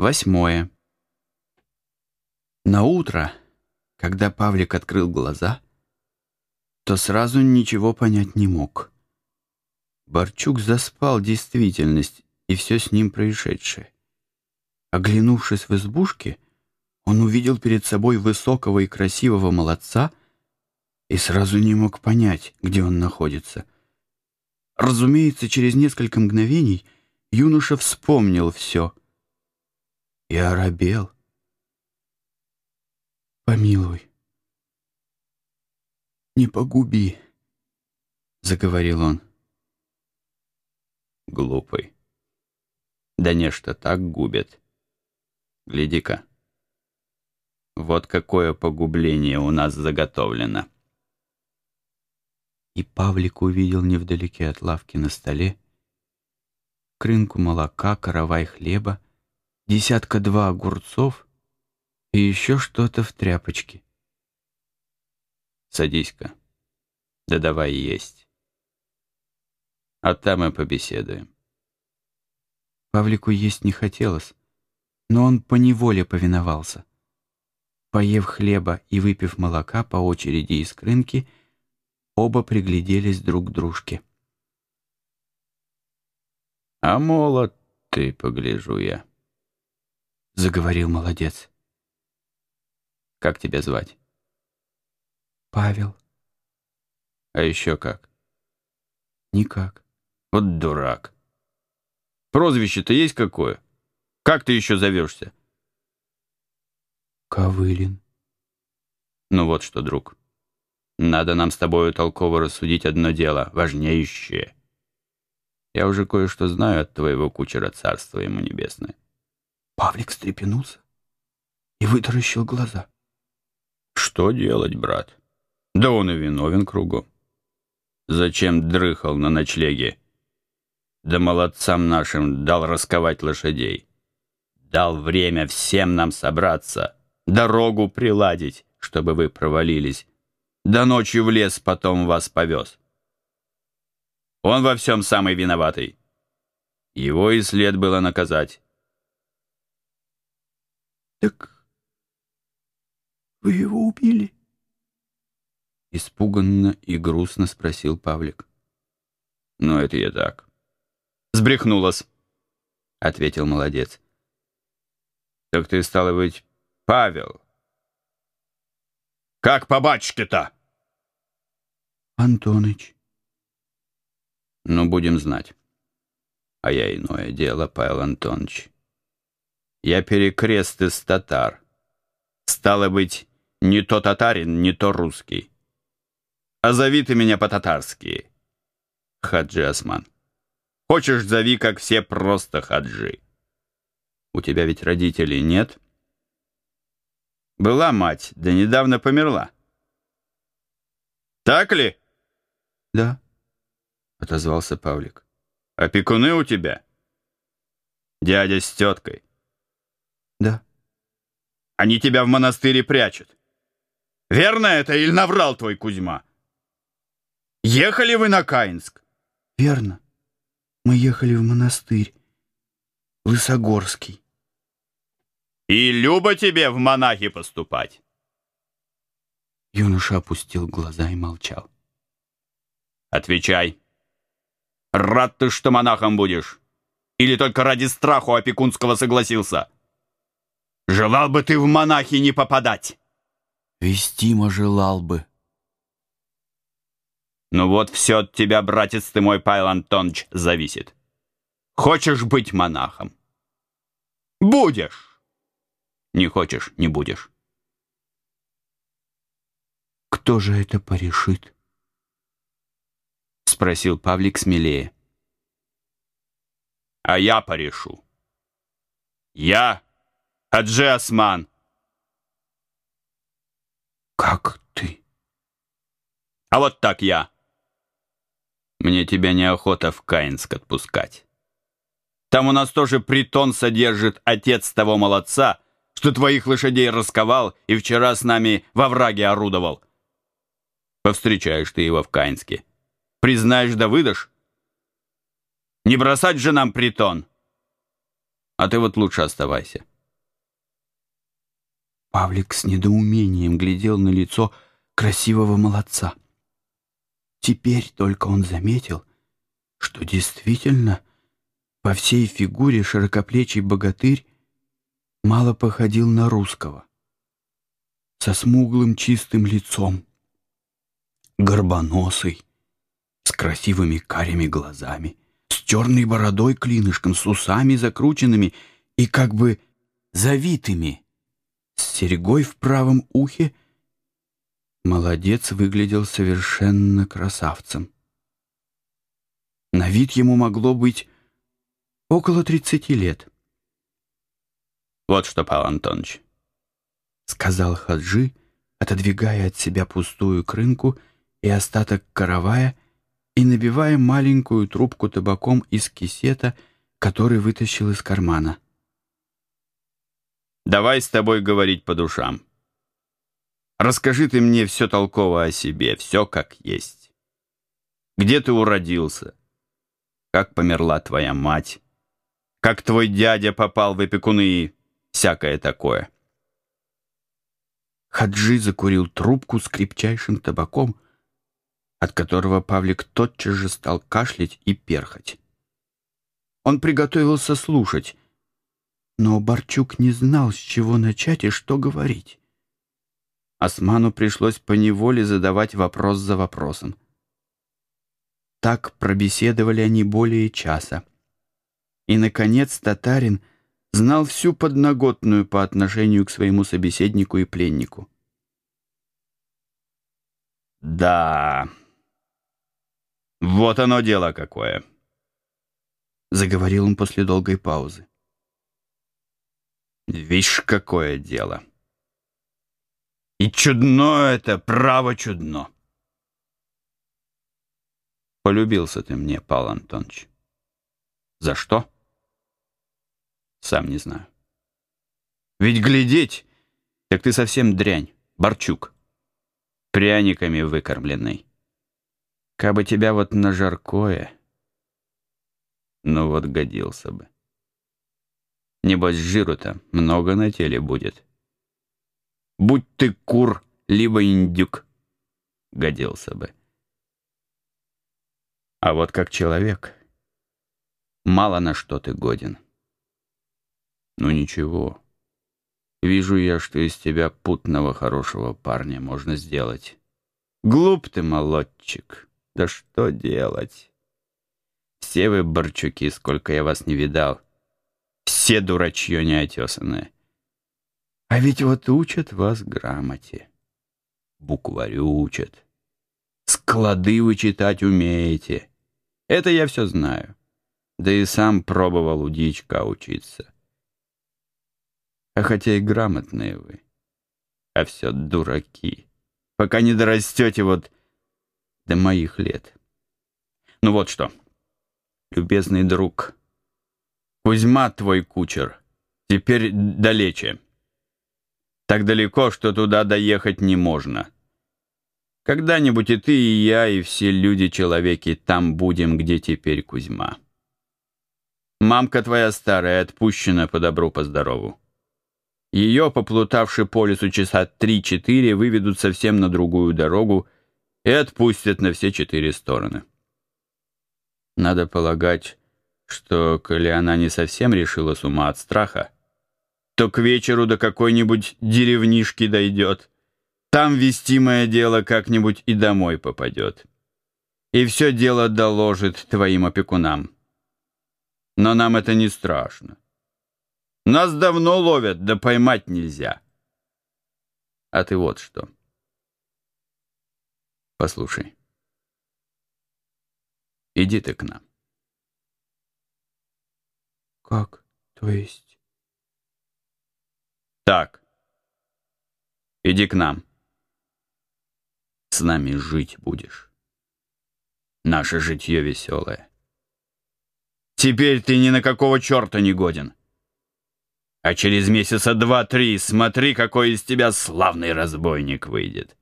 Восьмое. На утро, когда Павлик открыл глаза, то сразу ничего понять не мог. Борчук заспал действительность и все с ним происшедшее. Оглянувшись в избушке, он увидел перед собой высокого и красивого молодца и сразу не мог понять, где он находится. Разумеется, через несколько мгновений юноша вспомнил все — и оробел. «Помилуй, не погуби», — заговорил он. Глупый. Да нечто так губит. Гляди-ка. Вот какое погубление у нас заготовлено. И Павлик увидел невдалеке от лавки на столе крынку молока, каравай хлеба, десятка-два огурцов и еще что-то в тряпочке. Садись-ка. Да давай есть. А там мы побеседуем. Павлику есть не хотелось, но он поневоле повиновался. Поев хлеба и выпив молока по очереди из крынки, оба пригляделись друг к дружке. «А молод ты, погляжу я», — заговорил молодец. «Как тебя звать?» «Павел». «А еще как?» «Никак». «Вот дурак. Прозвище-то есть какое? Как ты еще зовешься?» «Ковылин». «Ну вот что, друг, надо нам с тобою толково рассудить одно дело, важнейшее. Я уже кое-что знаю от твоего кучера, царства ему небесное. Павлик встрепенулся и вытаращил глаза. «Что делать, брат? Да он и виновен кругом. Зачем дрыхал на ночлеге? Да молодцам нашим дал расковать лошадей. Дал время всем нам собраться, дорогу приладить, чтобы вы провалились. До ночи в лес потом вас повез. Он во всем самый виноватый. Его и след было наказать. «Так вы его убили?» Испуганно и грустно спросил Павлик. «Ну, это я так». «Сбрехнулась», — ответил молодец. «Так ты, стало быть, Павел?» «Как по батюшке-то?» «Антоныч». «Ну, будем знать. А я иное дело, Павел Антонович. Я перекрест из татар. Стало быть, не то татарин, не то русский. А зови ты меня по-татарски. Хаджи Осман. Хочешь, зови, как все, просто Хаджи. У тебя ведь родителей нет? Была мать, да недавно померла. Так ли? Да, отозвался Павлик. Опекуны у тебя? Дядя с теткой. Они тебя в монастыре прячут. Верно это или наврал твой Кузьма? Ехали вы на Каинск? Верно. Мы ехали в монастырь. Лысогорский. И любо тебе в монахи поступать. Юноша опустил глаза и молчал. Отвечай. Рад ты, что монахом будешь? Или только ради страху опекунского согласился? Желал бы ты в монахи не попадать. Вестимо желал бы. Ну вот все от тебя, братец ты мой, Павел Антонович, зависит. Хочешь быть монахом? Будешь. Не хочешь, не будешь. Кто же это порешит? Спросил Павлик смелее. А я порешу. Я Хаджи Осман. Как ты? А вот так я. Мне тебя неохота в Каинск отпускать. Там у нас тоже притон содержит отец того молодца, что твоих лошадей расковал и вчера с нами во враге орудовал. Повстречаешь ты его в Каинске. Признаешь да выдашь? Не бросать же нам притон. А ты вот лучше оставайся. Павлик с недоумением глядел на лицо красивого молодца. Теперь только он заметил, что действительно по всей фигуре широкоплечий богатырь мало походил на русского. Со смуглым чистым лицом, горбоносый, с красивыми карими глазами, с черной бородой клинышком, с усами закрученными и как бы завитыми, с серегой в правом ухе. Молодец выглядел совершенно красавцем. На вид ему могло быть около тридцати лет. «Вот что, Павел Антонович», — сказал Хаджи, отодвигая от себя пустую крынку и остаток каравая и набивая маленькую трубку табаком из кисета, который вытащил из кармана. «Давай с тобой говорить по душам. Расскажи ты мне все толково о себе, все как есть. Где ты уродился? Как померла твоя мать? Как твой дядя попал в опекуны и всякое такое?» Хаджи закурил трубку с крепчайшим табаком, от которого Павлик тотчас же стал кашлять и перхать. Он приготовился слушать, но Борчук не знал, с чего начать и что говорить. Осману пришлось поневоле задавать вопрос за вопросом. Так пробеседовали они более часа. И, наконец, татарин знал всю подноготную по отношению к своему собеседнику и пленнику. «Да, вот оно дело какое!» Заговорил он после долгой паузы. «Вишь, какое дело! И чудно это, право чудно!» Полюбился ты мне, Павел Антонович. За что? Сам не знаю. Ведь глядеть, так ты совсем дрянь, Борчук. Пряниками выкормленный. Кабы тебя вот на жаркое, ну вот годился бы. Небось, жиру-то много на теле будет. Будь ты кур, либо индюк, годился бы. А вот как человек, мало на что ты годен. Ну ничего, вижу я, что из тебя путного хорошего парня можно сделать. Глуп ты, молодчик. Да что делать? Все вы, борчуки, сколько я вас не видал. Все дурачье неотесанное. А ведь вот учат вас грамоте. Букварю учат. Склады вы читать умеете. Это я все знаю. Да и сам пробовал у дичка учиться. А хотя и грамотные вы, а все дураки. Пока не дорастете вот до моих лет. Ну вот что, любезный друг, Кузьма твой кучер, теперь далече. Так далеко, что туда доехать не можно. Когда-нибудь и ты, и я, и все люди-человеки там будем, где теперь Кузьма. Мамка твоя старая отпущена по добру, по здорову. Ее, поплутавши по лесу часа три-четыре, выведут совсем на другую дорогу, и отпустят на все четыре стороны. Надо полагать, что, коли она не совсем решила с ума от страха, то к вечеру до какой-нибудь деревнишки дойдет. Там вестимое дело как-нибудь и домой попадет. И все дело доложит твоим опекунам. Но нам это не страшно. Нас давно ловят, да поймать нельзя. А ты вот что. Послушай. Иди ты к нам. Как, то есть? Так. Иди к нам. С нами жить будешь. Наше житье веселое. Теперь ты ни на какого черта не годен. А через месяца два-три смотри, какой из тебя славный разбойник выйдет.